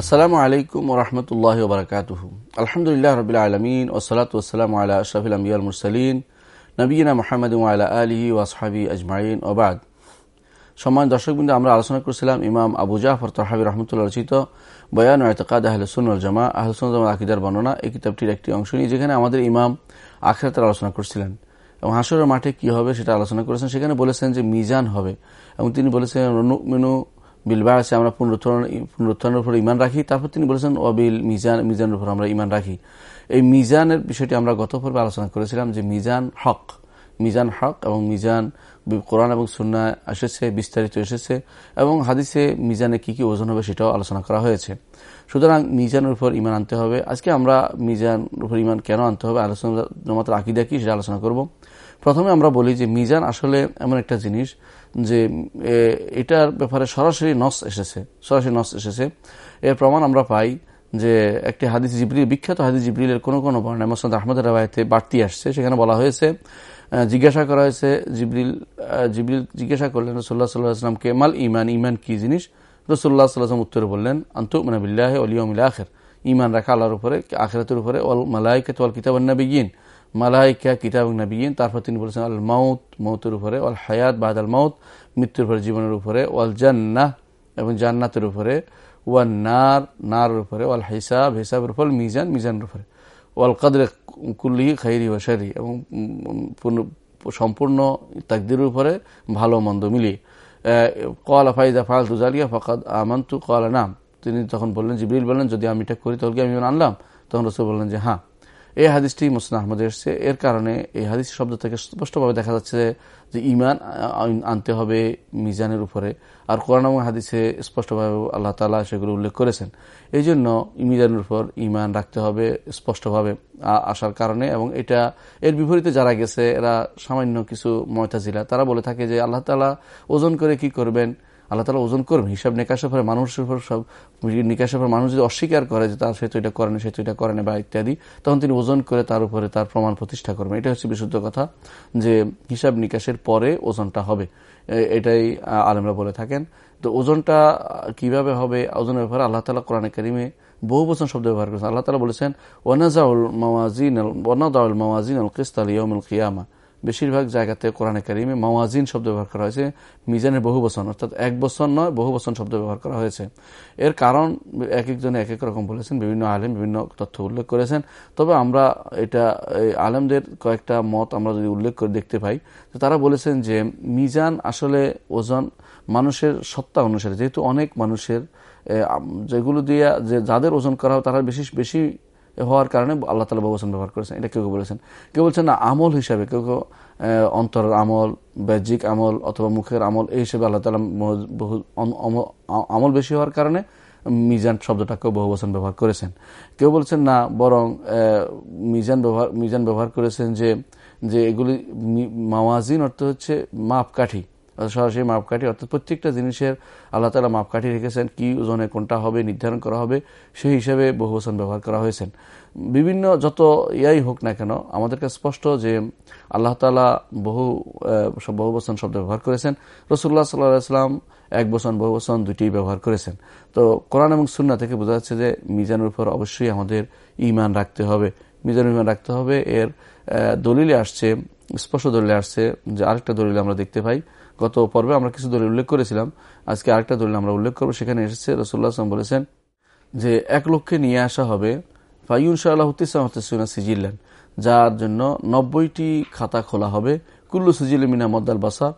আসসালামু আলাইকুম ওরহমতুল্লাহ ওবরাকাতুহু আলহামদুলিল্লাহ রবিল আলমিন ওসলাত ওসালাম আল্লাহ আশরাফিল আমিয়াল মুরসালিন নবীনা মোহাম্মদ আল্লাহ আলহি ওয়াসহাবি আজমাইন। ওবাদ সম্মান দর্শকবৃন্দ, আমরা আলোচনা করছিলাম ইমাম আবু জাফর তহাবি রহমতুল্লাহ রচিত বয়ান এতকাদ আহলসুল জামা আহলসুল জামা আকিদার বর্ণনা এই কিতাবটির একটি অংশ নিয়ে, যেখানে আমাদের ইমাম আখরাতের আলোচনা করছিলেন। এবং হাসরের মাঠে কি হবে সেটা আলোচনা করেছেন। সেখানে বলেছেন যে মিজান হবে। এবং তিনি বলেছেন বিলবা আছে আমরা পুনরুত্থান পুনরুত্থানের উপর ইমান রাখি। তারপর তিনি বলেছেন, অবিল মিজান, মিজানের উপর আমরা ইমান রাখি। এই মিজানের বিষয়টি আমরা গত পর্বে আলোচনা করেছিলাম যে মিজান হক মিজান হক এবং মিজান কোরআন এবং সুন্না এসেছে, বিস্তারিত এসেছে এবং হাদিসে মিজানে কি কি ওজন হবে সেটাও আলোচনা করা হয়েছে। সুতরাং মিজানের উপর ইমান আনতে হবে। আজকে আমরা মিজান উপর ইমান কেন আনতে হবে আলোচনা মাত্র আকিদা কি সেটা আলোচনা করব। প্রথমে আমরা বলি যে মিজান আসলে এমন একটা জিনিস যে এটার ব্যাপারে সরাসরি নস এসেছে, সরাসরি নস এসেছে। এর প্রমাণ আমরা পাই যে, একটি হাদিস জিবরিল, বিখ্যাত হাদিস জিবরিলের কোনো কোনো বর্ণায় মোসাদ আহমদের রাবায়তে বাড়তি আসছে। সেখানে বলা হয়েছে জিজ্ঞাসা করা হয়েছে জিবরিল জিবরিল জিজ্ঞাসা করলেন রসুল্লাহ সাল্লাহ আসলামকে মাল ইমান ইমান কি জিনিস? রসুল্লাহ সাল্লাহাম উত্তরে বললেন আন্তু মানে বিল্লাহ অলিয়মিল আখের। ইমান রাখা আল্লাহর উপরে, আখেরাতের উপরে অল মালাইকে তোয়াল কিতাবান্নাবিগিন মালাইকা, কিতাব নবীন তারপর তিনি বলেছেন, আল মাউত, মৌতের উপরে অল হায়াত, বাদ আল মাউত, মৃত্যুর উপরে জীবনের উপরে, ওয়াল জান্নাহ এবং জান্নাতের উপরে ওয়াল নার নার উপরে, ওয়াল হিসাব, হিসাবের উপর, মিজান, মিজানের উপরে। ওয়াল কাদরে কুল্লি খাইরি ওয়াশারি এবং সম্পূর্ণ তাকদির উপরে ভালো মন্দ মিলিয়ে। কলা ফাইদা ফাল তুজালিয়া ফকাদ আমন্তু কলা নাম। তিনি তখন বললেন, জিবরিল বললেন, যদি আমি এটা করি, তাহলে আমি আনলাম? তখন রসুল বললেন যে হ্যাঁ। এই হাদিসটি মুসলিম আহমদে এসছে। এর কারণে এই হাদিস শব্দ থেকে স্পষ্টভাবে দেখা যাচ্ছে যে ইমান আনতে হবে মিজানের উপরে। আর কোরআন হাদিসে স্পষ্টভাবে আল্লাহ তালা সেগুলো উল্লেখ করেছেন। এই জন্য মিজানের উপর ইমান রাখতে হবে স্পষ্টভাবে আসার কারণে এবং এটা এর বিপরীতে যারা গেছে, এরা সামান্য কিছু ময়তাজিলা, তারা বলে থাকে যে আল্লাহ তালা ওজন করে কি করবেন? আল্লাহ তালা ওজন করবেন, হিসাব নিকাশের পরে মানুষের উপর সব নিকাশের পর মানুষ যদি অস্বীকার করে যে তার সেতু এটা করেনি সেতু এটা করেনি বা ইত্যাদি, তখন তিনি ওজন করে তার উপরে তার প্রমাণ প্রতিষ্ঠা করবেন। এটা হচ্ছে বিশুদ্ধ কথা যে হিসাব নিকাশের পরে ওজনটা হবে। এটাই আলেমরা বলে থাকেন। তো ওজনটা কীভাবে হবে? ওজনের ব্যাপারে আল্লাহ তালা কোরআনে কারিমে বহু বচন শব্দ ব্যবহার করেছেন। আল্লাহ তালা বলেছেন ওয়ানাজাউল মাওয়াজিন ওয়ানাদাউল মাওয়াজিন আল কিস্তাল ইয়মুল কিয়ামা। বেশিরভাগ জায়গাতে কোরআনে কারিমে মাওয়াজিন শব্দ ব্যবহার করা হয়েছে, মিজানের বহু বচন, অর্থাৎ এক বছর নয়, বহু বচন শব্দ ব্যবহার করা হয়েছে। এর কারণ এক একজনে এক এক রকম বলেছেন, বিভিন্ন আলেম বিভিন্ন তথ্য উল্লেখ করেছেন। তবে আমরা এটা আলেমদের কয়েকটা মত আমরা যদি উল্লেখ করে দেখতে পাই, তো তারা বলেছেন যে মিজান আসলে ওজন মানুষের সত্তা অনুসারে, যেহেতু অনেক মানুষের যেগুলো দিয়ে যে যাদের ওজন করা হয়, তারা বেশি বেশি হওয়ার কারণে আল্লাহ তালা বহুবচন ব্যবহার করেছেন। এটা কেউ কেউ বলেছেন। কেউ বলছেন, না, আমল হিসাবে কেউ কেউ অন্তরের আমল, বাহ্যিক আমল অথবা মুখের আমল, এই হিসেবে আল্লাহ তালা বহু আমল বেশি হওয়ার কারণে মিজান শব্দটাকেও বহু বচন ব্যবহার করেছেন। কেউ বলছেন, না, বরং মিজান ব্যবহার মিজান ব্যবহার করেছেন যে যে এগুলি মাওয়াজিন অর্থ হচ্ছে মাপকাঠি। সরাসরি মাপকাঠি, অর্থাৎ প্রত্যেকটা জিনিসের আল্লাহ তালা মাপকাঠি রেখেছেন, কি ওজনে কোনটা হবে, নির্ধারণ করা হবে, সেই হিসেবে বহু বচন ব্যবহার করা হয়েছেন। বিভিন্ন যত ইয়াই হোক না কেন আমাদেরকে স্পষ্ট যে আল্লাহ তালা বহু বহু বচন শব্দ ব্যবহার করেছেন। রসুল্লাহ সাল্লাহাম এক বচন, বহু বচন দুটি ব্যবহার করেছেন। তো কোরআন এবং সুন্না থেকে বোঝা যাচ্ছে যে মিজানের উপর অবশ্যই আমাদের ইমান রাখতে হবে। মিজানুর ইমান রাখতে হবে, এর দলিলে আসছে, স্পষ্ট দলিলে আসছে যে আরেকটা দলিল আমরা দেখতে পাই। গত পর্বে আমরা কিছু দলিল উল্লেখ করেছিলাম। আজকে আরেকটা দলিল আমরা উল্লেখ করব। সেখানে এসেছে রসুল্লাহ আসলাম বলেছেন যে, এক লক্ষে নিয়ে আসা হবে ফাইউন শাহ হতিসামা সিজিল্লেন, যার জন্য নব্বইটি খাতা খোলা হবে। কুল্লু সিজিল মিনা মদ্দাল বাসা,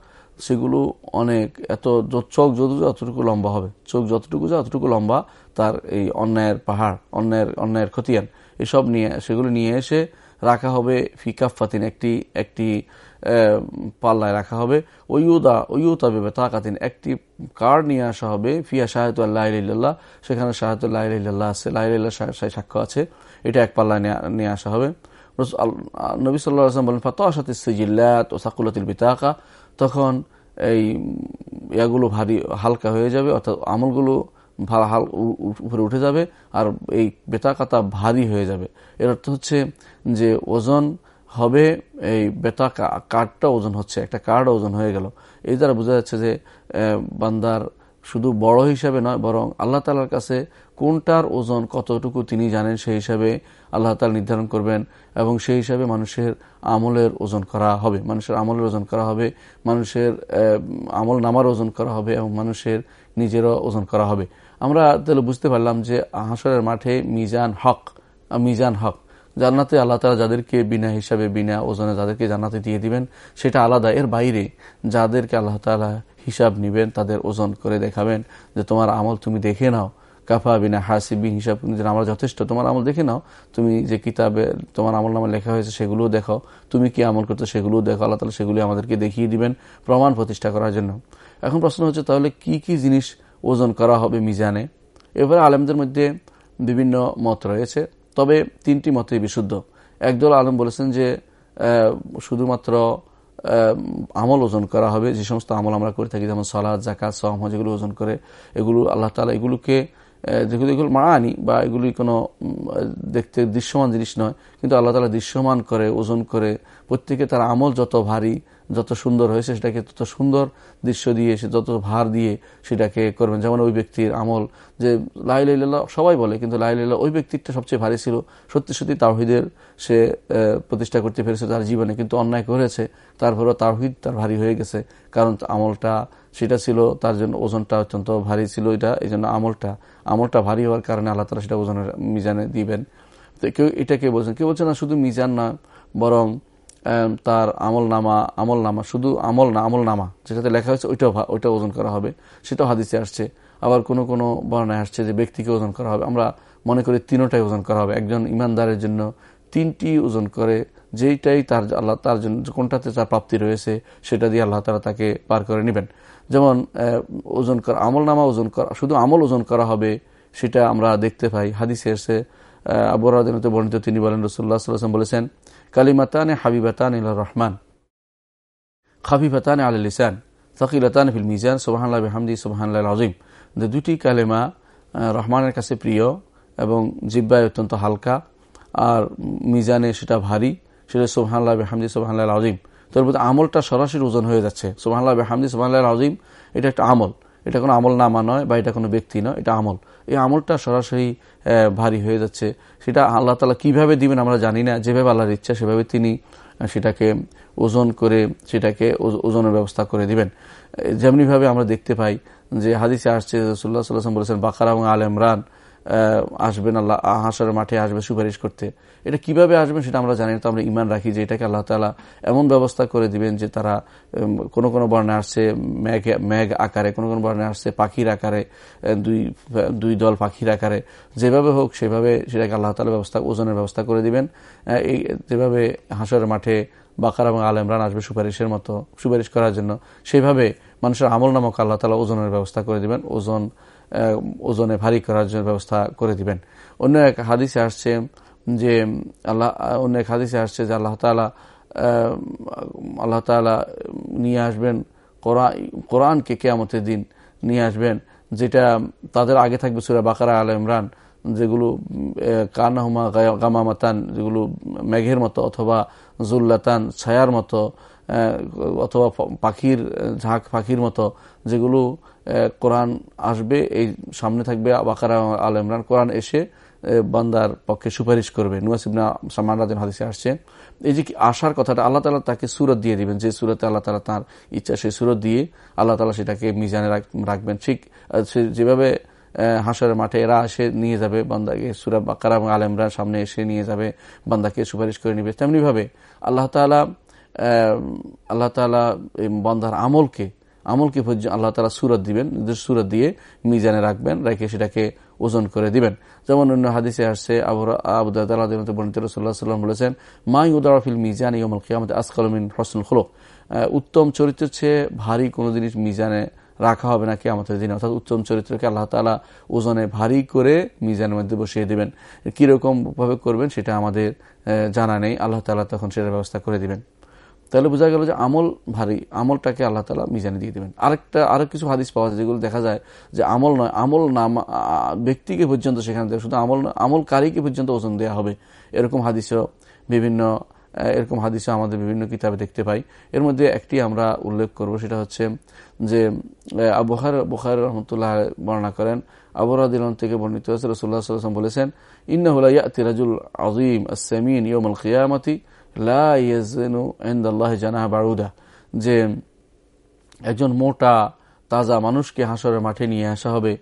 সেগুলো অনেক, এত চোখ যত যতটুকু লম্বা হবে। চোখ যতটুকু যা, অতটুকু লম্বা তার এই অন্যায়ের পাহাড়, অন্যায়ের অন্যায়ের খতিয়ান। এসব নিয়ে, সেগুলো নিয়ে এসে রাখা হবে ফিকাফাতিন একটি একটি পাল্লায় রাখা হবে। ওয়ুদা ওয়ুতা বেবে তাকাতিন। একটি কার্ড নিয়ে আসা হবে, ফিয়া শাহাত আল্লাহ সেখানে শাহাত আল্লাহ আছে। লাইল্লাহ সাক্ষ্য আছে। এটা এক পাল্লায় নিয়ে আসা হবে। নবী সাল্লাহ আসলাম বলেন ফাতো আসাতে সিজিল্লাত ও সাকুলাতিল বিতাকা। তখন এই ইয়াগুলো ভারী হালকা হয়ে যাবে, অর্থাৎ আমলগুলো হাল উপরে উঠে যাবে, আর এই বেতাকাতা ভারী হয়ে যাবে। এর অর্থ হচ্ছে যে ওজন হবে, এই বেতা কার্ডটা ওজন হচ্ছে, একটা কার্ড ওজন হয়ে গেল। এই দ্বারা বোঝা যাচ্ছে যে বান্দার শুধু বড় হিসাবে নয়, বরং আল্লাহ তালার কাছে কোনটার ওজন কতটুকু তিনি জানেন সেই হিসাবে আল্লাহ তালা নির্ধারণ করবেন এবং সেই হিসাবে মানুষের আমলের ওজন করা হবে। মানুষের আমলের ওজন করা হবে, মানুষের আমল নামার ওজন করা হবে এবং মানুষের নিজেরও ওজন করা হবে। আমরা তাহলে বুঝতে পারলাম যে হাসরের মাঠে মিজান হক মিজান হক। জান্নাতে আল্লাহ তালা যাদেরকে বিনা হিসাবে, বিনা ওজনে যাদেরকে জান্নাতে দিয়ে দিবেন, সেটা আলাদা। এর বাইরে যাদেরকে আল্লাহ তালা হিসাব নিবেন, তাদের ওজন করে দেখাবেন যে তোমার আমল তুমি দেখে নাও। কাফা বিনা হাসিবি হিসাব আমল যথেষ্ট তোমার আমল দেখে নাও, তুমি যে কিতাবে তোমার আমল নামে লেখা হয়েছে সেগুলোও দেখো তুমি কি আমল করতো সেগুলোও দেখো আল্লাহ তালা সেগুলি আমাদেরকে দেখিয়ে দিবেন প্রমাণ প্রতিষ্ঠা করার জন্য। এখন প্রশ্ন হচ্ছে, তাহলে কি কি জিনিস ওজন করা হবে মিজানে? এবারে আলেমদের মধ্যে বিভিন্ন মত রয়েছে। তবে তিনটি মতই বিশুদ্ধ। একদল আলম বলেছেন যে শুধুমাত্র আমল ওজন করা হবে, যে সমস্ত আমল আমরা করে থাকি, যেমন সলাদ জাকাত সহম যেগুলো ওজন করে, এগুলো আল্লাহ তালা এগুলোকে যেগুলো এগুলো মানি বা এগুলি কোনো দেখতে দৃশ্যমান জিনিস নয়, কিন্তু আল্লাহ তালা দৃশ্যমান করে, ওজন করে, প্রত্যেকে তার আমল যত ভারী যত সুন্দর হয়েছে সেটাকে তত সুন্দর দৃশ্য দিয়ে, সে যত ভার দিয়ে সেটাকে করবেন। যেমন ওই ব্যক্তির আমল যে লাই লাইলাইল্লাহ সবাই বলে, কিন্তু লাইলাইল্লাহ ওই ব্যক্তিরটা সবচেয়ে ভারী ছিল। সত্যি সত্যি তাহিদের সে প্রতিষ্ঠা করতে পেরেছে তার জীবনে, কিন্তু অন্যায় করেছে। তারপরেও তাহিদ তার ভারী হয়ে গেছে, কারণ আমলটা সেটা ছিল, তার জন্য ওজনটা অত্যন্ত ভারী ছিল এটা এই জন্য আমলটা আমলটা ভারী হওয়ার কারণে আল্লাহ তালা সেটা ওজনের মিজানে দিবেন। তো কেউ এটাকে বলছেন কেউ বলছে না শুধু মিজান না, বরং তার আমল নামা আমল নামা শুধু আমল না আমল নামা যেটাতে লেখা হয়েছে, ওইটাও ওইটা ওজন করা হবে। সেটাও হাদিসে আসছে। আবার কোনো কোনো বর্ণায় আসছে যে ব্যক্তিকে ওজন করা হবে। আমরা মনে করি তিনোটাই ওজন করা হবে। একজন ইমানদারের জন্য তিনটি ওজন করে, যেইটাই তার আল্লাহ তার জন্য কোনটাতে তার প্রাপ্তি রয়েছে, সেটা দিয়ে আল্লাহ তারা তাকে পার করে নেবেন। যেমন ওজন করা আমল নামা ওজন করা শুধু আমল ওজন করা হবে, সেটা আমরা দেখতে পাই। হাদিসে এসে আবরাদিনত বর্ণিত, তিনি বলেন রসুল্লাহ সাল্লাম বলেছেন কালিমাতানে হাবিবাতান ইলা রহমান খাফিফাতান আল লিসান ফকিলতান ফিল মিজান সোহান্লাহ হামদি সোহান্লাহ আজিম দুটি কালেমা রহমানের কাছে প্রিয় এবং জিব্বায় অত্যন্ত হালকা আর মিজানে সেটা ভারী সেটা সোহান্লাহ হামদি সোহান্লাহ আজিম তোর মধ্যে আমলটা সরাসরি ওজন হয়ে যাচ্ছে সোহান্লাহ হামদি সোহান্লাহ আজিম এটা একটা আমল এটা কোনো আমল নামা নয় বা এটা কোনো ব্যক্তি নয়, এটা আমল। এই আমলটা সরাসরি ভারী হয়ে যাচ্ছে। সেটা আল্লাহ তালা কীভাবে দিবেন আমরা জানি না। যেভাবে আল্লাহর ইচ্ছা সেভাবে তিনি সেটাকে ওজন করে, সেটাকে ওজনের ব্যবস্থা করে দিবেন। যেমনিভাবে আমরা দেখতে পাই যে হাদিসে আসছে সুল্লাহ সাল্লাম বলেছেন, বাকার এবং আল ইমরান আসবেন আল্লাহ হাসার মাঠে আসবে সুপারিশ করতে। এটা কীভাবে আসবেন সেটা আমরা জানি তো আমরা ইমান রাখি যে এটাকে আল্লাহ তালা এমন ব্যবস্থা করে দিবেন যে তারা কোনো কোনো বর্ণে আসছে ম্যাঘ ম্যাঘ আকারে, কোনো কোনো বর্ণে আসছে পাখির আকারে দুই দুই দল পাখির আকারে। যেভাবে হোক, সেভাবে সেটাকে আল্লাহ তালা ব্যবস্থা, ওজনের ব্যবস্থা করে দিবেন। এই, যেভাবে হাসার মাঠে বাকার এবং আল ইমরান আসবে সুপারিশের মতো, সুপারিশ করার জন্য সেইভাবে মানুষের আমল নামক আল্লাহ তালা ওজনের ব্যবস্থা করে দিবেন। ওজন ওজনে ভারী করার জন্য ব্যবস্থা করে দিবেন। অন্য এক হাদিসে আসছে যে আল্লাহ, অন্য এক হাদিসে আসছে যে আল্লাহ তালা আল্লাহ তালা নিয়ে আসবেন কোরআনকে কেয়ামতের দিন নিয়ে আসবেন, যেটা তাদের আগে থাকবে সুরা বাকারা আল ইমরান, যেগুলো কানাহুমা গামামাতান, যেগুলো মেঘের মতো অথবা জুল্লাতান, ছায়ার মতো অথবা পাখির, ঝাঁক, পাখির মতো যেগুলো কোরআন আসবে, এই সামনে থাকবে বাকারা আল ইমরান। কোরআন এসে বান্দার পক্ষে সুপারিশ করবে। নুয়াসিবনা সামান রাজন হাদিসে আসছে। এই যে আসার কথাটা, আল্লাহ তালা তাকে সুরত দিয়ে দিবেন। যে সুরতে আল্লাহ তালা তার ইচ্ছা সেই সুরত দিয়ে আল্লাহ তালা সেটাকে মিজানে রাখবেন। ঠিক যেভাবে হাঁসের মাঠে এরা এসে নিয়ে যাবে, বান্দাকে সুরা বাকারা আল ইমরান সামনে এসে নিয়ে যাবে, বান্দাকে সুপারিশ করে নিবে, তেমনিভাবে আল্লাহ তালা আল্লাহ তালা বান্দার আমলকে আমলকে আল্লাহ তালা সুরত দিবেন সুরত দিয়ে মিজানে রাখবেন, রেখে সেটাকে ওজন করে দিবেন। যেমন অন্য হাদিসে আসছে রসুল্লাহ সাল্লাম বলেছেন মাই উদারফিল মিজান ইয়মল কিয়ামত আসকালমিন হসনুল হলো উত্তম চরিত্রের চেয়ে ভারী কোনো জিনিস মিজানে রাখা হবে না আমাদের দিনে। অর্থাৎ উত্তম চরিত্রকে আল্লাহ তালা ওজনে ভারী করে মিজানের মধ্যে বসিয়ে দেবেন। কীরকম ভাবে করবেন সেটা আমাদের জানা নেই। আল্লাহ তালা তখন সেটার ব্যবস্থা করে দিবেন। তাহলে বোঝা গেল যে আমল ভারী। আমলটাকে আল্লাহ তালা মিজানে দিয়ে দেবেন। আরেকটা, আরও কিছু হাদিস পাওয়া যায় যেগুলো দেখা যায় যে আমল নয়, আমল নাম ব্যক্তিকে পর্যন্ত সেখানে দেয় শুধু আমল আমলকারীকে পর্যন্ত ওজন দেওয়া হবে। এরকম হাদিসও বিভিন্ন এরকম হাদিসে আমাদের বিভিন্ন কিতাবে দেখতে পাই। এর মধ্যে একটি আমরা উল্লেখ করব, সেটা হচ্ছে যে আবহার বুখার রহমতুল্লাহ বর্ণনা করেন আবরাদিলন থেকে বর্ণিত হয়েছে রসুল্লাহ বলেছেন ইন্নাহুল্লাহ তিরাজুল আজিম আসমিন ইয়মল খিয়ামতি লাহ বারুদা যে একজন মোটা, তাজা মানুষকে হাসরের মাঠে নিয়ে আসা হবে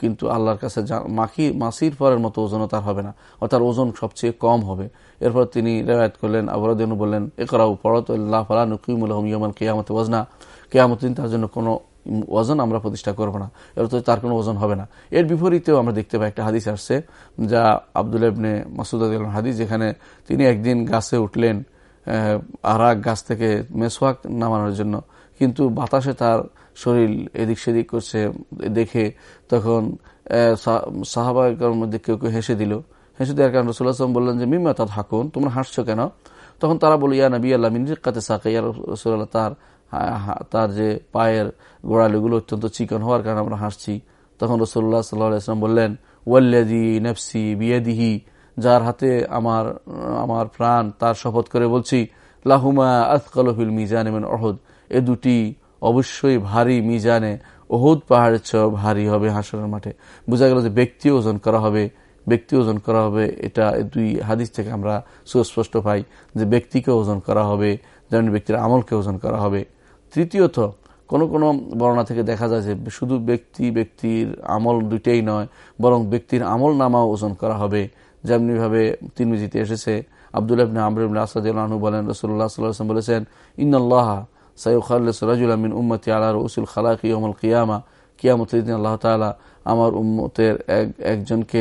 কিন্তু আল্লাহর কাছে মাখি, মাসির পরের মতো ওজনও তার হবে না তার ওজন সবচেয়ে কম হবে। এরপর তিনি রেওয়ায়ত করলেন আবরাদিন বললেন একরাউ পরত আল্লাহ ফালা নকিমুল কেয়ামত ওজনা কেয়ামতিন তার জন্য কোনো ওজন আমরা প্রতিষ্ঠা করব না। এর তো তার কোনো ওজন হবে না। এর বিপরীতেও আমরা দেখতে পাই একটা হাদিস আসছে, যা আব্দুল ইবনে মাসুদ হাদিস, যেখানে তিনি একদিন গাছে উঠলেন আর গাছ থেকে মেসওয়াক নামানোর জন্য। কিন্তু বাতাসে তার শরীর এদিক সেদিক করছে দেখে তখন সাহাবাহিকের মধ্যে কেউ কেউ হেসে দিল। হেসে দেওয়ার কারণ রসুল্লাহাম বললেন যে, মিম্মা তা থাকুন তোমরা হাসছো কেন? তখন তারা বলো ইয়া নবী আল্লাহ মিনিকাতে সাকে ইয়া রসুল্লাহ তার তার যে পায়ের গোড়ালিগুলো অত্যন্ত চিকন হওয়ার কারণে আমরা হাসছি। তখন রসুল্লাহ সাল্লাহাম বললেন ওয়াল্লাদি নেফসি বিয়েদিহি যার হাতে আমার আমার প্রাণ, তার শপথ করে বলছি, লাহুমা আতকালফিল মিজান এমন অহদ এ দুটি অবশ্যই ভারী মিজানে ওহুদ পাহাড়ের চেয়েও ভারী হবে হাসরের মাঠে। বোঝা গেল যে ব্যক্তি ওজন করা হবে, ব্যক্তি ওজন করা হবে, এটা দুই হাদিস থেকে আমরা সুস্পষ্ট পাই যে ব্যক্তিকে ওজন করা হবে, যেমন ব্যক্তির আমলকে ওজন করা হবে। তৃতীয়ত, কোনো কোনো বর্ণনা থেকে দেখা যায় যে শুধু ব্যক্তি, ব্যক্তির আমল দুইটাই নয়, বরং ব্যক্তির আমল নামাও ওজন করা হবে। যেমনিভাবে তিনমিজিতে এসেছে, আবদুল্লাহ আমরিন আসাদু বলেন রসুল্লাহ সাল্লাম বলেছেন ইন্নআল্লাহ সাইখাল্লিস রাজুল উম্মতি আল্লাহ রসুল খালাকি ওমল কিয়ামা। কিয়ামতের দিন আল্লাহ তালা আমার উম্মতের এক, একজনকে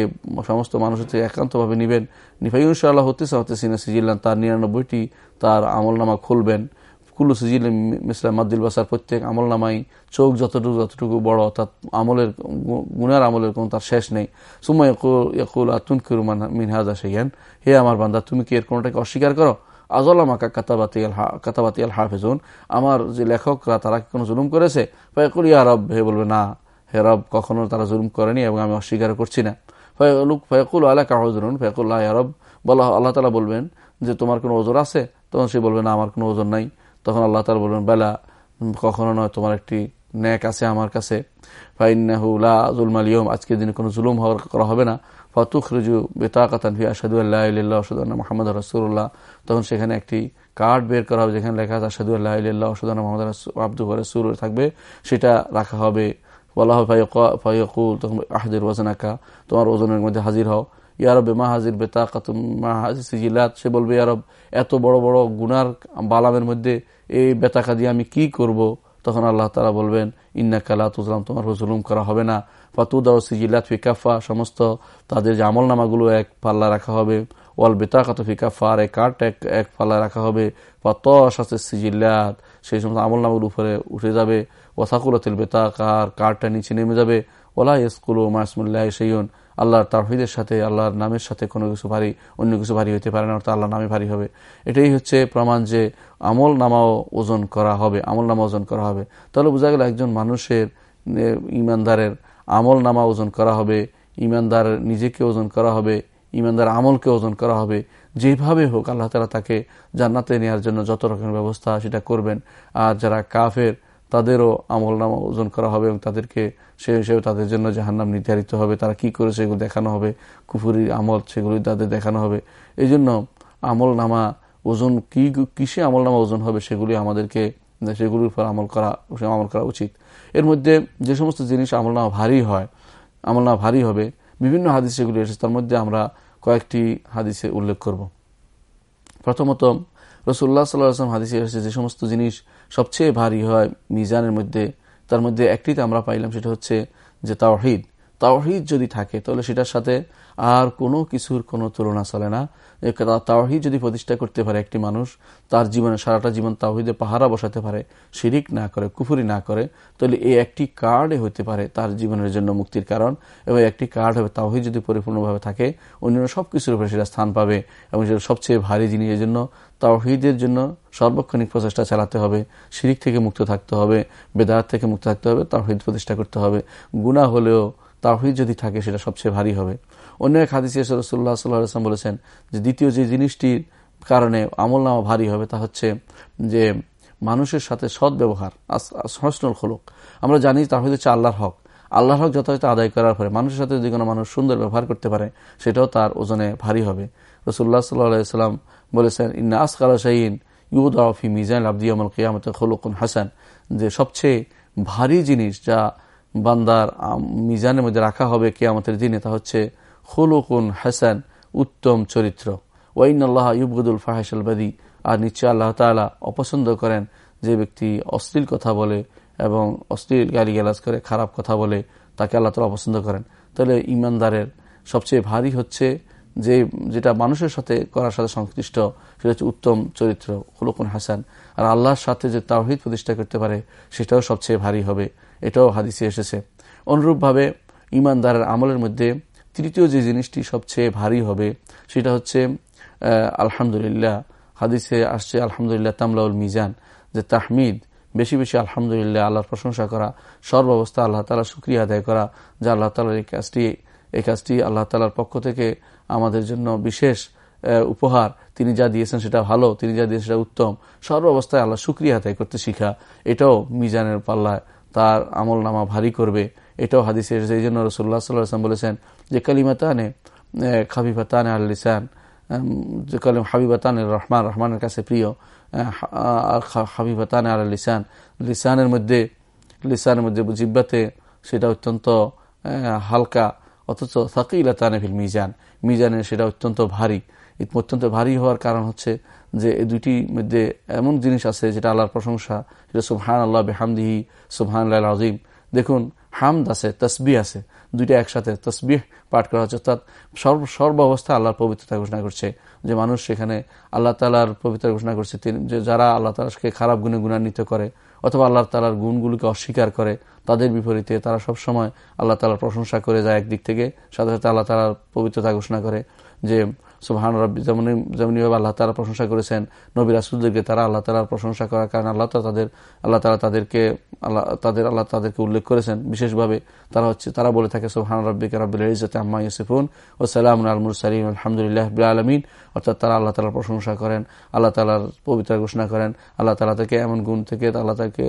সমস্ত মানুষের থেকে একান্তভাবে নেবেন। নিফাইউনশা আল্লাহ হতেছে হতেছিনা সিজিল্লান, তার নিরানব্বইটি তার আমলনামা খুলবেন। কুল্লু সিজিল মিসলাম মাদ্দুল বাসার প্রত্যেক আমল নামাই চোখ যতটুকু যতটুকু বড় অর্থাৎ আমলের গুনার আমলের কোন তার শেষ নেই। সুমা ইয়াকুল আতুন কিরুমান মিনহাজা সেইয়ান হে আমার বান্দা, তুমি কি এর কোনোটাকে অস্বীকার করো? আজলামাকা কাতাবাতি কাতাবাতি আল হাফেজুন। আমার যে লেখকরা, তারা কি কোনো জুলুম করেছে? ফয়কুল, ইয়া রব, হে বলবে, না। হে রব, কখনো তারা জুলুম করেনি এবং আমি অস্বীকার করছি না। ফয়কুল ফয়কুল, আলা কাহজরুন ফয়কুল্লাহ রব। বলা, আল্লাহ তালা বলবেন যে, তোমার কোনো ওজন আছে? তখন সে বলবে, না, আমার কোনো ওজন নাই। তখন আল্লাহ তালা বলবেন বেলা, কখনো নয়, তোমার একটি ন্যাক আছে আমার কাছে। ফাইনাহুলা জুলমালিয়ম আজকের দিনে কোনো জুলুম হওয়ার করা হবে না। ফতুখ রুজু ফি আসাদু আল্লাহ ওষুদান মোহাম্মদ রসুল্লাহ তখন সেখানে একটি কার্ড বের করা হবে, যেখানে লেখা আছে আসাদু আল্লাহ ওষুদান মোহাম্মদ আব্দু রসুল থাকবে। সেটা রাখা হবে। বলা হবে ফাইকুল তখন আহাদের ওজন আঁকা তোমার ওজনের মধ্যে হাজির হও। ইয়ারবে মা হাজির বেতাকাতুম মা হাজির সিজিলাত? সে বলবে ইয়ারব এত বড় বড় গুনার বালামের মধ্যে এই বেতাকা দিয়ে আমি কি করব? তখন আল্লাহ তালা বলবেন ইন্না কালা তুজলাম তোমার হুজুলুম করা হবে না। ফাতুদা সিজিলাত ফিকাফা সমস্ত তাদের যে আমল নামাগুলো এক পাল্লা রাখা হবে। ওয়াল বেতাকাত ফিকাফা আর এক কাঠ এক এক পাল্লা রাখা হবে। ফাতস আছে সিজিল্লাত সেই সমস্ত আমল নামাগুলো উপরে উঠে যাবে। ওয়াসাকুলাতিল বেতাকার কাঠটা নিচে নেমে যাবে। ওলা ইসকুল মাসমুল্লাহ সেইন আল্লাহর তাহিদের সাথে, আল্লাহর নামের সাথে কোনো কিছু ভারী, অন্য কিছু ভারী হতে পারে না, অর্থাৎ আল্লাহর নামে ভারী হবে। এটাই হচ্ছে প্রমাণ যে আমল নামাও ওজন করা হবে, আমল নামা ওজন করা হবে। তাহলে বোঝা গেল একজন মানুষের ইমানদারের আমল নামা ওজন করা হবে, ইমানদার নিজেকে ওজন করা হবে, ইমানদার আমলকে ওজন করা হবে। যেভাবে হোক আল্লাহ তালা তাকে জান্নাতে নেওয়ার জন্য যত রকমের ব্যবস্থা সেটা করবেন। আর যারা কাফের তাদেরও আমল নামা ওজন করা হবে এবং তাদেরকে সে হিসেবে তাদের জন্য জাহান্নাম নির্ধারিত হবে। তারা কি করে সেগুলো দেখানো হবে? কুফুরি আমল সেগুলি তাদের দেখানো হবে। এই জন্য আমল নামা ওজন কি, কিসে আমল নামা ওজন হবে সেগুলি আমাদেরকে, সেগুলির উপর আমল করা আমল করা উচিত। এর মধ্যে যে সমস্ত জিনিস আমল নামা ভারী হয়, আমল নামা ভারী হবে, বিভিন্ন হাদিস সেগুলি এসেছে। তার মধ্যে আমরা কয়েকটি হাদিসে উল্লেখ করব। প্রথমত রসুল্লাহ সাল্লাম হাদিসে এসেছে, যে সমস্ত জিনিস সবচেয়ে ভারী হয় মিজানের মধ্যে, তার মধ্যে একটিতে আমরা পাইলাম, সেটা হচ্ছে যে তাওহিদ। তাওহিদ যদি থাকে, তাহলে সেটার সাথে আর কোনো কিছুর কোনো তুলনা চলে না। তাওহিদ যদি প্রতিষ্ঠা করতে পারে একটি মানুষ, তার জীবনে, সারাটা জীবন তাওহিদে পাহারা বসাতে পারে, শিরিক না করে, কুফুরি না করে, তাহলে এই একটি কার্ডে হতে পারে তার জীবনের জন্য মুক্তির কারণ, এবং একটি কার্ড হবে, তাওহিদ যদি পরিপূর্ণভাবে থাকে, অন্যান্য সব কিছুর উপরে সেটা স্থান পাবে, এবং সেটা সবচেয়ে ভারী জিনিসের জন্য তাওহিদের জন্য সর্বক্ষণিক প্রচেষ্টা চালাতে হবে, শিরিক থেকে মুক্ত থাকতে হবে, বেদাত থেকে মুক্ত থাকতে হবে, তাওহিদ প্রতিষ্ঠা করতে হবে। গুণা হলেও তাওহিদ যদি থাকে, সেটা সবচেয়ে ভারী হবে। অন্য এক হাদিস রসুল্লাহ সাল্লাম বলেছেন যে দ্বিতীয় যে জিনিসটির কারণে আমল নামা ভারী হবে, তা হচ্ছে যে মানুষের সাথে সৎ ব্যবহার হসনুল খলুক। আমরা জানি তাহলে হচ্ছে আল্লাহর হক। আল্লাহর হক যথাযথ আদায় করার পরে মানুষের সাথে যদি কোনো মানুষ সুন্দর ব্যবহার করতে পারে, সেটাও তার ওজনে ভারী হবে। রসুল্লাহ সাল্লাহ সাল্লাম বলেছেন, ইন্না আসকাল শাহীন ইউদ আফি মিজান আব্দিয়ামুল কিয়ামত খলুকুন হাসান। যে সবচেয়ে ভারী জিনিস যা বান্দার মিজানের মধ্যে রাখা হবে কেয়ামতের দিনে তা হচ্ছে খলুকুন হাসান, উত্তম চরিত্র। ওয়াইন আল্লাহ ইবগুদুল ফাহেসালবাদী আর নিশ্চয় আল্লাহ তালা অপছন্দ করেন যে ব্যক্তি অশ্লীল কথা বলে এবং অশ্লীল গালি গালাজ করে খারাপ কথা বলে, তাকে আল্লাহ তালা অপছন্দ করেন। তাহলে ইমানদারের সবচেয়ে ভারী হচ্ছে যে, যেটা মানুষের সাথে করার সাথে সংশ্লিষ্ট, সেটা হচ্ছে উত্তম চরিত্র হুলকুন হাসান। আর আল্লাহর সাথে যে তাওহিদ প্রতিষ্ঠা করতে পারে, সেটাও সবচেয়ে ভারী হবে। এটাও হাদিসে এসেছে। অনুরূপভাবে ইমানদারের আমলের মধ্যে তৃতীয় যে জিনিসটি সবচেয়ে ভারী হবে, সেটা হচ্ছে আলহামদুলিল্লাহ, হাদিসে আসছে আলহামদুলিল্লাহ তামলাউল মিজান, যে তাহমিদ, বেশি বেশি আলহামদুলিল্লাহ, আল্লাহর প্রশংসা করা, সর্বাবস্থা আল্লাহ তালা সুক্রিয়া আদায় করা, যা আল্লাহ তালার এই কাজটি এই কাজটি আল্লাহ তালার পক্ষ থেকে আমাদের জন্য বিশেষ উপহার। তিনি যা দিয়েছেন সেটা ভালো, তিনি যা দিয়েছেন সেটা উত্তম। সর্বাবস্থায় আল্লাহ সুক্রিয়া আদায় করতে শিখা। এটাও মিজানের পাল্লায়। তার আমল নামা ভারী করবে। এটাও হাদিসে এসেছে। এই জন্য রসুল্লাহ সাল্লাম বলেছেন যে, কালিমাতানে খাবিফাতানে আল লিসান। যে কালিম হাবিবাতান রহমান, রহমানের কাছে প্রিয় হাবিবাতান আল লিসান। লিসানের মধ্যে লিসানের মধ্যে জিব্বাতে সেটা অত্যন্ত হালকা অথচ সাকিলাতানে ফিল মিজান। মিজানের সেটা অত্যন্ত ভারী। অত্যন্ত ভারী হওয়ার কারণ হচ্ছে যে এই দুইটির মধ্যে এমন জিনিস আছে যেটা আল্লাহর প্রশংসা সেটা সুবহান আল্লাহ বেহামদিহি সুবহান আল্লাহ আজিম দেখুন, হামদ আছে তসবি আছে। দুইটা একসাথে তসবিহ পাঠ করা হচ্ছে। অর্থাৎ সর্ব সর্ব অবস্থা আল্লাহর পবিত্রতা ঘোষণা করছে। যে মানুষ সেখানে আল্লাহ তালার পবিত্র ঘোষণা করছে যে যারা আল্লাহ তালাকে খারাপ গুণে গুণান্বিত করে, অথবা আল্লাহ তালার গুণগুলিকে অস্বীকার করে, তাদের বিপরীতে তারা সব সময় আল্লাহ তালার প্রশংসা করে যায় একদিক থেকে, সাথে সাথে আল্লাহ তালার পবিত্রতা ঘোষণা করে যে সুবাহান রব্বি, যেমন, যেমনিভাবে আল্লাহ তালা প্রশংসা করেছেন, নবী রাসুলদেরকে, তারা আল্লাহ তালার প্রশংসা করার কারণে আল্লাহ তালা তাদের, আল্লাহ তালা তাদেরকে, আল্লাহ, তাদের, আল্লাহ তাদেরকে উল্লেখ করেছেন। বিশেষভাবে তারা হচ্ছে, তারা বলে থাকে, সুবহান রব্বিকে রব্বুল ইজতে আম্মা ইউসিফুন ও সালাম আলমুর সালিম আলহামদুলিল্লাহ আলমিন। অর্থাৎ তারা আল্লাহ তালার প্রশংসা করেন, আল্লাহ তালার পবিত্র ঘোষণা করেন, আল্লাহ তালা থেকে এমন গুণ থেকে, আল্লাহ তাকে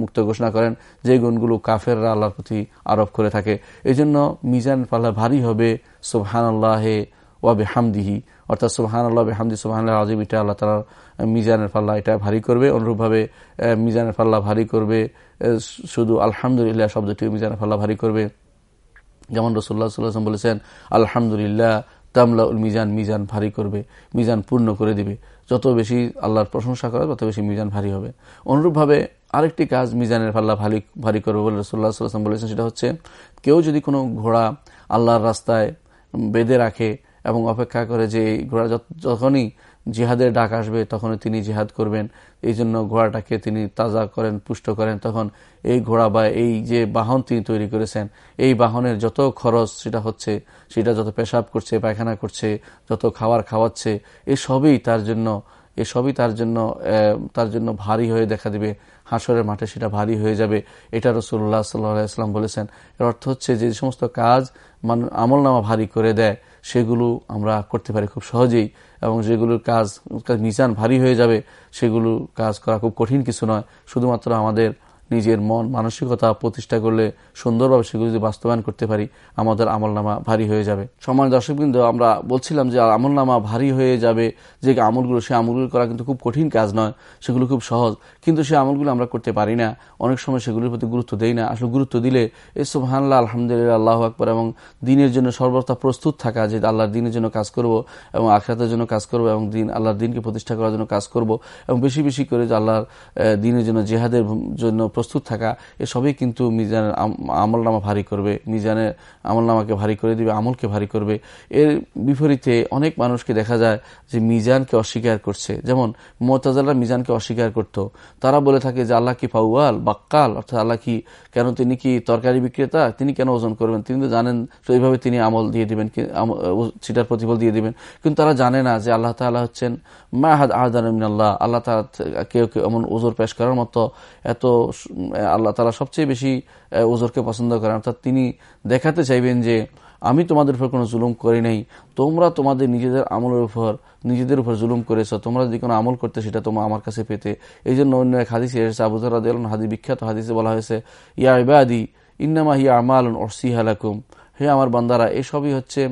মুক্ত ঘোষণা করেন, যে গুণগুলো কাফেররা আল্লাহর প্রতি আরোপ করে থাকে। এই জন্য মিজান পাল্লা ভারী হবে সুবহান আল্লাহে ওয়াবে হামদিহি অর্থাৎ সুবাহান আল্লাহ হামদি সুবাহান আজিম, এটা আল্লাহ তালার মিজানের পাল্লা, এটা ভারী করবে। অনুরূপভাবে মিজানের পাল্লা ভারী করবে শুধু আলহামদুলিল্লাহ শব্দটি মিজানের পাল্লা ভারী করবে। যেমন রসুল্লাহ সাল্লাম বলেছেন, আলহামদুলিল্লাহ তামলা উল মিজান মিজান ভারী করবে, মিজান পূর্ণ করে দিবে। যত বেশি আল্লাহর প্রশংসা করে, তত বেশি মিজান ভারী হবে। অনুরূপভাবে আরেকটি কাজ মিজানের পাল্লা ভারী ভারী করবে বলে রসুল্লাহ সাল্লাম বলেছেন, সেটা হচ্ছে, কেউ যদি কোনো ঘোড়া আল্লাহর রাস্তায় বেঁধে রাখে এবং অপেক্ষা করে যে ঘোড়া যখনই জিহাদের ডাক আসবে, তখনই তিনি জিহাদ করবেন। এই জন্য ঘোড়াটাকে তিনি তাজা করেন, পুষ্ট করেন। তখন এই ঘোড়া বা এই যে বাহন তিনি তৈরি করেছেন, এই বাহনের যত খরচ সেটা হচ্ছে, সেটা যত পেশাব করছে, পায়খানা করছে, যত খাবার খাওয়াচ্ছে এই সবই তার জন্য এসবই তার জন্য তার জন্য ভারী হয়ে দেখা দিবে। হাসরের মাঠে সেটা ভারী হয়ে যাবে। এটা রসুল্লাহ সাল্লাহ ইসলাম বলেছেন। এর অর্থ হচ্ছে যে সমস্ত কাজ আমল নামা ভারী করে দেয় সেগুলো আমরা করতে পারি খুব সহজেই, এবং যেগুলোর কাজ মিজান ভারী হয়ে যাবে, সেগুলো কাজ করা খুব কঠিন কিছু নয়। শুধুমাত্র আমাদের নিজের মন, মানসিকতা প্রতিষ্ঠা করলে সুন্দরভাবে সেগুলো যদি বাস্তবায়ন করতে পারি, আমাদের আমলনামা ভারী হয়ে যাবে। সমান দর্শক কিন্তু আমরা বলছিলাম যে আমলনামা ভারী হয়ে যাবে, যে আমলগুলো, সে আমলগুলো করা কিন্তু খুব কঠিন কাজ নয়, সেগুলো খুব সহজ। কিন্তু সে আমলগুলো আমরা করতে পারি না। অনেক সময় সেগুলোর প্রতি গুরুত্ব দেই না। আসলে গুরুত্ব দিলে এসব সুবহানাল্লাহ, আলহামদুলিল্লাহ, আল্লাহ আকবর এবং দিনের জন্য সর্বদা প্রস্তুত থাকা, যে আল্লাহর দিনের জন্য কাজ করব এবং আখরাতের জন্য কাজ করব এবং দিন, আল্লাহর দিনকে প্রতিষ্ঠা করার জন্য কাজ করব এবং বেশি বেশি করে যে আল্লাহর দিনের জন্য, জেহাদের জন্য প্রস্তুত থাকা এসবই কিন্তু মিজানের আমলনামা ভারী করবে, মিজানের আমলনামাকে ভারী করে দিবে, আমলকে ভারী করবে। এর বিপরীতে অনেক মানুষকে দেখা যায় যে মিজানকে অস্বীকার করছে। যেমন মোতাজাল্লাহ মিজানকে অস্বীকার করত। তারা বলে থাকে যে, আল্লাহ কি ফাউয়াল বাক্কাল? অর্থাৎ আল্লাহ কি, কেন তিনি কি তরকারি বিক্রেতা? তিনি কেন ওজন করবেন? তিনি তো জানেন তো এইভাবে তিনি আমল দিয়ে দিবেন সেটার প্রতিফল দিয়ে দিবেন। কিন্তু তারা জানে না যে আল্লাহ তালা হচ্ছেন মাহাদ আহদান আল্লাহ আল্লাহ তালা কেউ কেউ এমন ওজোর পেশ করার মতো এত আল্লাহ তালা সবচেয়ে বেশি ওজোরকে পছন্দ করেন। অর্থাৎ তিনি দেখাতে চাইবেন যে, আমি তোমাদের উপর কোনো জুলুম করি নাই, তোমরা তোমাদের নিজেদের আমলের উপর, নিজেদের উপর জুলুম করেছ, তোমরা যদি কোনো আমল করতে সেটা তোমরা আমার কাছে পেতে। এই জন্য অন্য এক হাদিসে এসেছে আবুজর হাদি বিখ্যাত হাদিসে বলা হয়েছে, ইয়া ইবাদি, ইন্নামা হিয়া আমাল হালাকুম হে আমার বান্দারা, এসবই হচ্ছে,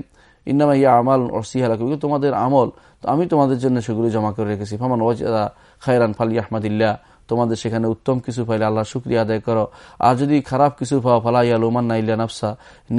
ইন্নামা ইয়া আমাল হালাকুম তোমাদের আমল, তো আমি তোমাদের জন্য সেগুলি জমা করে রেখেছি। ফামান ওয়াজা খায়রান ফালি আহমদিল্লা তোমাদের সেখানে উত্তম কিছু পাইলে আল্লাহ শুক্রিয়া আদায় করো। আর যদি খারাপ কিছু পাওয়া ফালা ইয়া লোমান না ইল্লা নাফসা,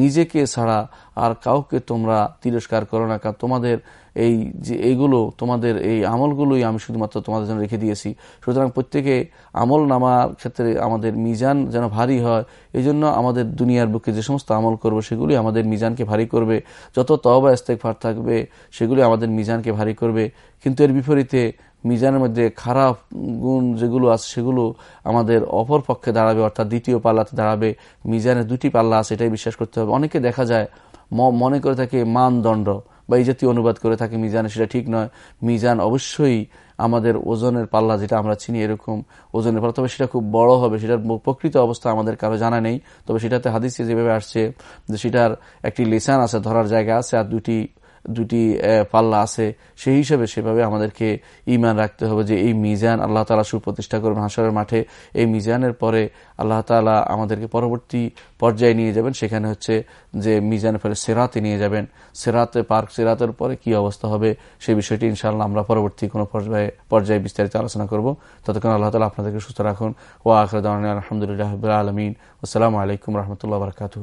নিজেকে ছাড়া আর কাউকে তোমরা তিরস্কার করো না। কারণ তোমাদের এই যে এইগুলো, তোমাদের এই আমলগুলোই আমি শুধুমাত্র তোমাদের জন্য রেখে দিয়েছি। সুতরাং প্রত্যেকে আমল নামার ক্ষেত্রে আমাদের মিজান যেন ভারী হয় এই জন্য আমাদের দুনিয়ার বুকে যে সমস্ত আমল করব, সেগুলি আমাদের মিজানকে ভারী করবে। যত তবা ফার থাকবে, সেগুলি আমাদের মিজানকে ভারী করবে। কিন্তু এর বিপরীতে মিজানের মধ্যে খারাপ গুণ যেগুলো আছে সেগুলো আমাদের অপর পক্ষে দাঁড়াবে, অর্থাৎ দ্বিতীয় পাল্লাতে দাঁড়াবে। মিজানের দুটি পাল্লা আছে, এটাই বিশ্বাস করতে হবে। অনেকে দেখা যায় মনে করে থাকে মানদণ্ড বা এই জাতীয় অনুবাদ করে থাকে মিজানে, সেটা ঠিক নয়। মিজান অবশ্যই আমাদের ওজনের পাল্লা, যেটা আমরা চিনি এরকম ওজনের পাল্লা, তবে সেটা খুব বড় হবে, সেটার প্রকৃত অবস্থা আমাদের কারও জানা নেই। তবে সেটাতে হাদিসে যেভাবে আসছে, যে সেটার একটি লেসান আছে, ধরার জায়গা আছে, আর দুটি দুটি পাল্লা আছে, সেই হিসেবে সেভাবে আমাদেরকে ইমান রাখতে হবে যে এই মিজান আল্লাহ তালা সুপ্রতিষ্ঠা করবেন হাসরের মাঠে। এই মিজানের পরে আল্লাহ তালা আমাদেরকে পরবর্তী পর্যায়ে নিয়ে যাবেন। সেখানে হচ্ছে যে মিজানের পরে সেরাতে নিয়ে যাবেন। সেরাতে, পার্ক সেরাতের পরে কি অবস্থা হবে সেই বিষয়টি ইনশাল্লাহ আমরা পরবর্তী কোনো পর্যায়ে পর্যায়ে বিস্তারিত আলোচনা করব। ততক্ষণ আল্লাহ তালা আপনাদেরকে সুস্থ রাখুন। ও আখরদ আলহামদুলিল্লাহ আলমিন। আসসালামু আলাইকুম রহমতুল্লাহ বরকাতু